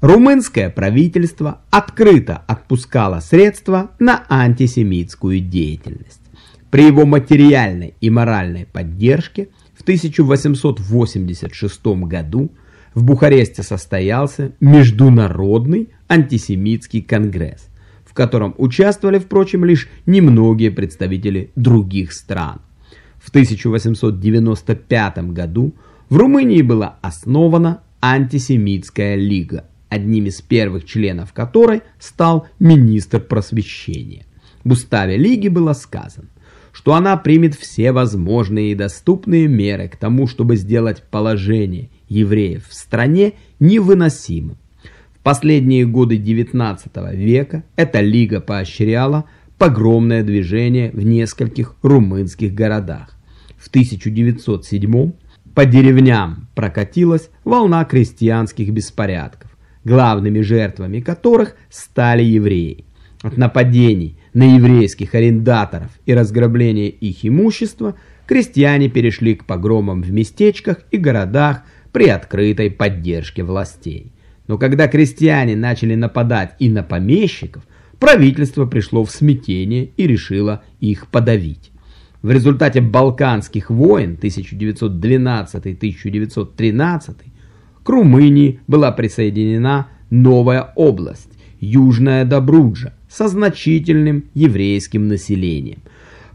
Румынское правительство открыто отпускало средства на антисемитскую деятельность. При его материальной и моральной поддержке в 1886 году в Бухаресте состоялся Международный антисемитский конгресс, в котором участвовали, впрочем, лишь немногие представители других стран. В 1895 году в Румынии была основана антисемитская лига, одним из первых членов которой стал министр просвещения. В уставе лиги было сказано, что она примет все возможные и доступные меры к тому, чтобы сделать положение евреев в стране невыносимым. В последние годы XIX века эта лига поощряла погромное движение в нескольких румынских городах. В 1907 по деревням прокатилась волна крестьянских беспорядков, главными жертвами которых стали евреи. От нападений на еврейских арендаторов и разграбления их имущества крестьяне перешли к погромам в местечках и городах при открытой поддержке властей. Но когда крестьяне начали нападать и на помещиков, правительство пришло в смятение и решило их подавить. В результате Балканских войн 1912-1913 к Румынии была присоединена новая область – Южная Добруджа со значительным еврейским населением.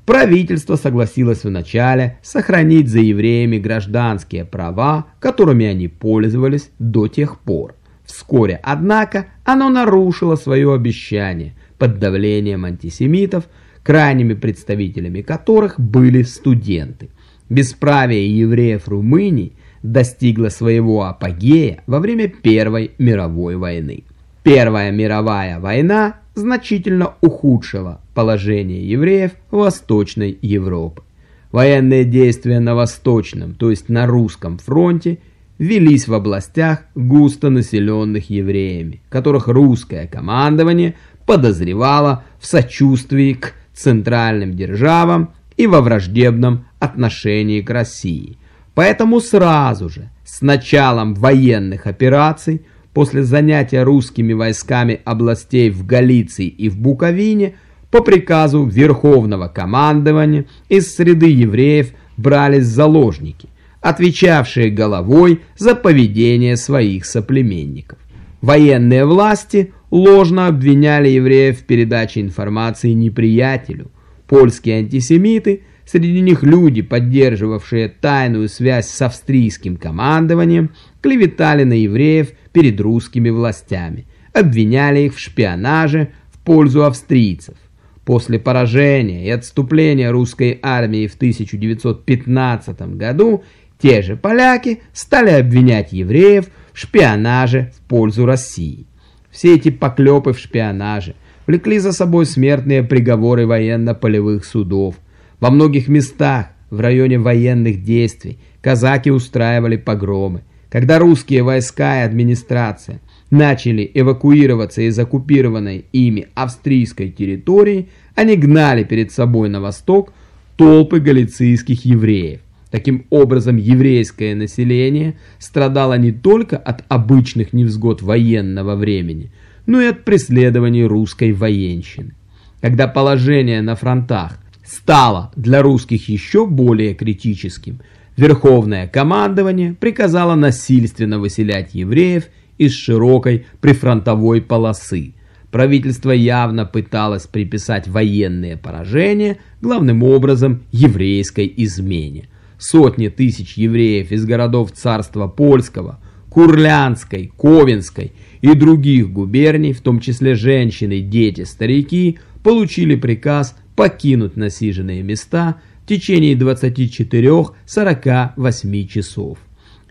Правительство согласилось вначале сохранить за евреями гражданские права, которыми они пользовались до тех пор. Вскоре, однако, оно нарушило свое обещание под давлением антисемитов, крайними представителями которых были студенты. Бесправие евреев Румынии достигло своего апогея во время Первой мировой войны. Первая мировая война значительно ухудшила положение евреев Восточной Европы. Военные действия на Восточном, то есть на русском фронте – велись в областях, густо населенных евреями, которых русское командование подозревало в сочувствии к центральным державам и во враждебном отношении к России. Поэтому сразу же, с началом военных операций, после занятия русскими войсками областей в Галиции и в Буковине, по приказу Верховного командования из среды евреев брались заложники, отвечавшие головой за поведение своих соплеменников. Военные власти ложно обвиняли евреев в передаче информации неприятелю. Польские антисемиты, среди них люди, поддерживавшие тайную связь с австрийским командованием, клеветали на евреев перед русскими властями, обвиняли их в шпионаже в пользу австрийцев. После поражения и отступления русской армии в 1915 году те же поляки стали обвинять евреев в шпионаже в пользу России. Все эти поклепы в шпионаже влекли за собой смертные приговоры военно-полевых судов. Во многих местах в районе военных действий казаки устраивали погромы. Когда русские войска и администрация начали эвакуироваться из оккупированной ими австрийской территории, они гнали перед собой на восток толпы галицийских евреев. Таким образом, еврейское население страдало не только от обычных невзгод военного времени, но и от преследований русской военщины. Когда положение на фронтах стало для русских еще более критическим, Верховное командование приказало насильственно выселять евреев из широкой прифронтовой полосы. Правительство явно пыталось приписать военные поражения главным образом еврейской измене. Сотни тысяч евреев из городов царства Польского, Курлянской, Ковенской и других губерний, в том числе женщины, дети, старики, получили приказ покинуть насиженные места в течение 24-48 часов.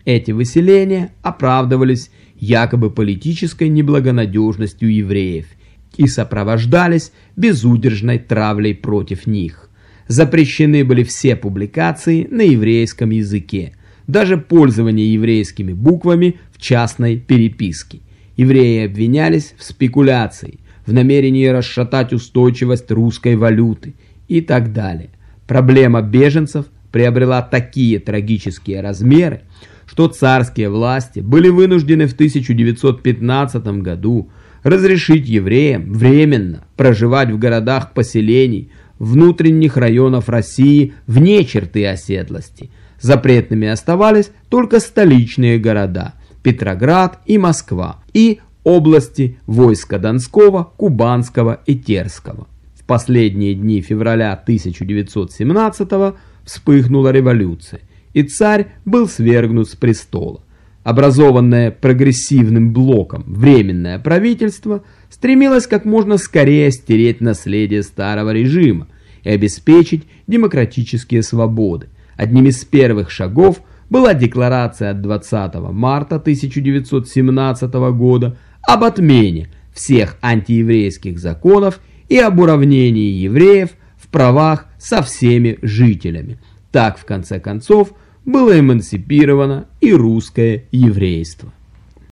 Эти выселения оправдывались якобы политической неблагонадежностью евреев и сопровождались безудержной травлей против них. Запрещены были все публикации на еврейском языке, даже пользование еврейскими буквами в частной переписке. Евреи обвинялись в спекуляции, в намерении расшатать устойчивость русской валюты и так далее. Проблема беженцев приобрела такие трагические размеры, что царские власти были вынуждены в 1915 году разрешить евреям временно проживать в городах поселений внутренних районов России вне черты оседлости. Запретными оставались только столичные города – Петроград и Москва, и области войска Донского, Кубанского и Терского. В последние дни февраля 1917 вспыхнула революция, и царь был свергнут с престола. Образованное прогрессивным блоком Временное правительство стремилось как можно скорее стереть наследие старого режима и обеспечить демократические свободы. Одним из первых шагов была декларация от 20 марта 1917 года об отмене всех антиеврейских законов и об уравнении евреев в правах со всеми жителями. Так, в конце концов, было эмансипировано и русское еврейство.